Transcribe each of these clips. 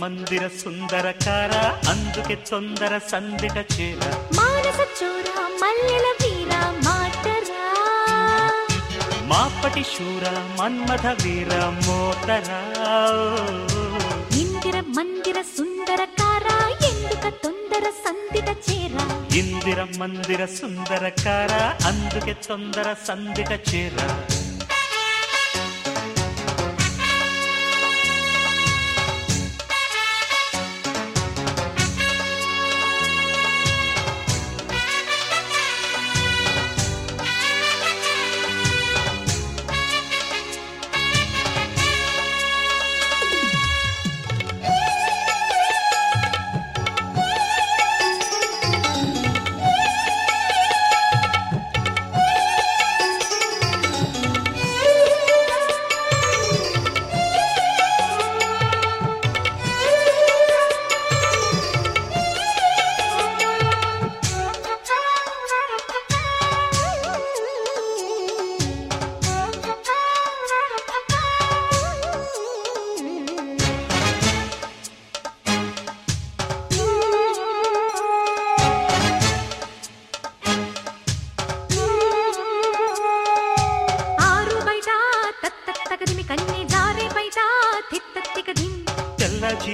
మందిర సుందరకార అందుకే తొందర సందిట చేర. మానస చోర మల్లెల వీర మాటరా. మాపటి శూర మన్మథ వీర మోతరా. ఇందిర మందిర సుందర కారా ఎందుక తొందర సందిట చేరా. ఇందిర మందిర సుందరకార అందుకే తొందర సందిట చేర.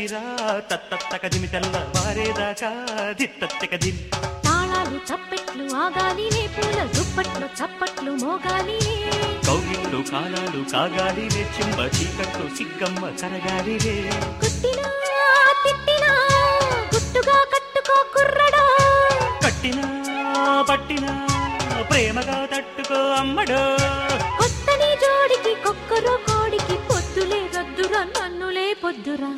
తెల్ల చీర తత్తత్తకదిమి తెల్ల వారేదాకా దిత్తత్తకదిమి తాళాలు చప్పెట్లు ఆగాలినే పూల దుప్పట్లు చప్పట్లు మోగాలినే కౌగిళ్ళు కాలాలు కాగాలిలే చింబ చీకట్లు సిగ్గమ్మ కుట్టినా తిట్టినా గుట్టుగా కట్టుకో కుర్రడా. కట్టినా పట్టినా ప్రేమగా తట్టుకో అమ్మడో. కొత్తని జోడికి కొక్కరో పొద్దురా.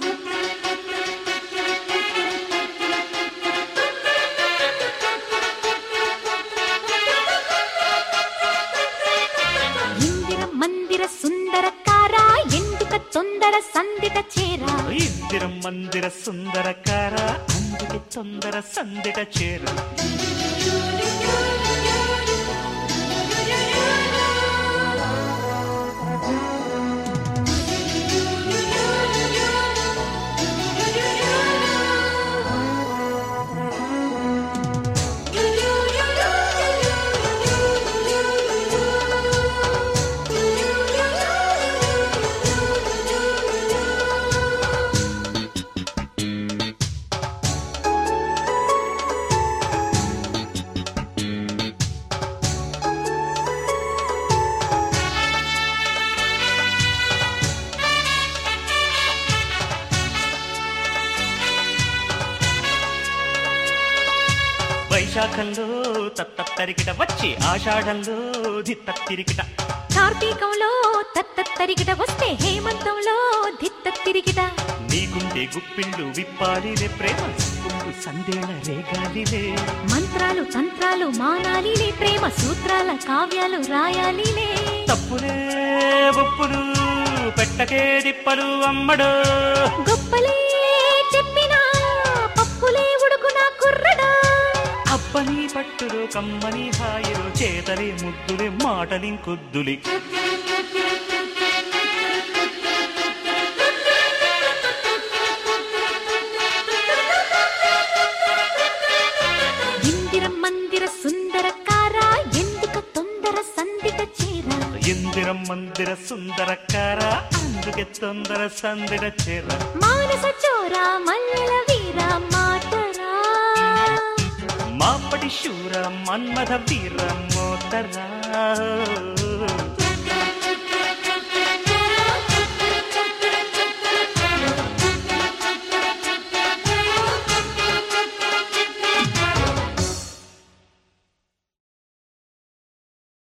ఇందిర మందిర సుందర కారా ఎందుక తొందర సందిట చేరా. ఇందిర మందిర సుందరకార అందుకే తొందర సందిట చేరా. వైశాఖంలో తత్తరికిట వచ్చి ఆషాఢంలో దిత్తరికిట కార్తీకంలో తత్తరిగిట వస్తే హేమంతంలో దిత్త తిరిగిట నీకుంటే గుప్పిళ్ళు విప్పాలిలే ప్రేమ సందేళ రేగాలిలే. మంత్రాలు తంత్రాలు మానాలిలే ప్రేమ సూత్రాల కావ్యాలు రాయాలిలే. తప్పులే ఉప్పులు పెట్టకే దిప్పలు అమ్మడు. గొప్పలే పట్టులు కమ్మని హాయిలు చేతలే ముద్దులే మాటలింకొద్దులి ఇందిర మందిర సుందర కారా ఎందుక తొందర సందిట చేరా? ఇందిరం మందిర సుందరకార అందుకే తొందర సందిడ చేర. మానస చోరా మల్లెల వీర மன்மத வீரம் மோத்தரா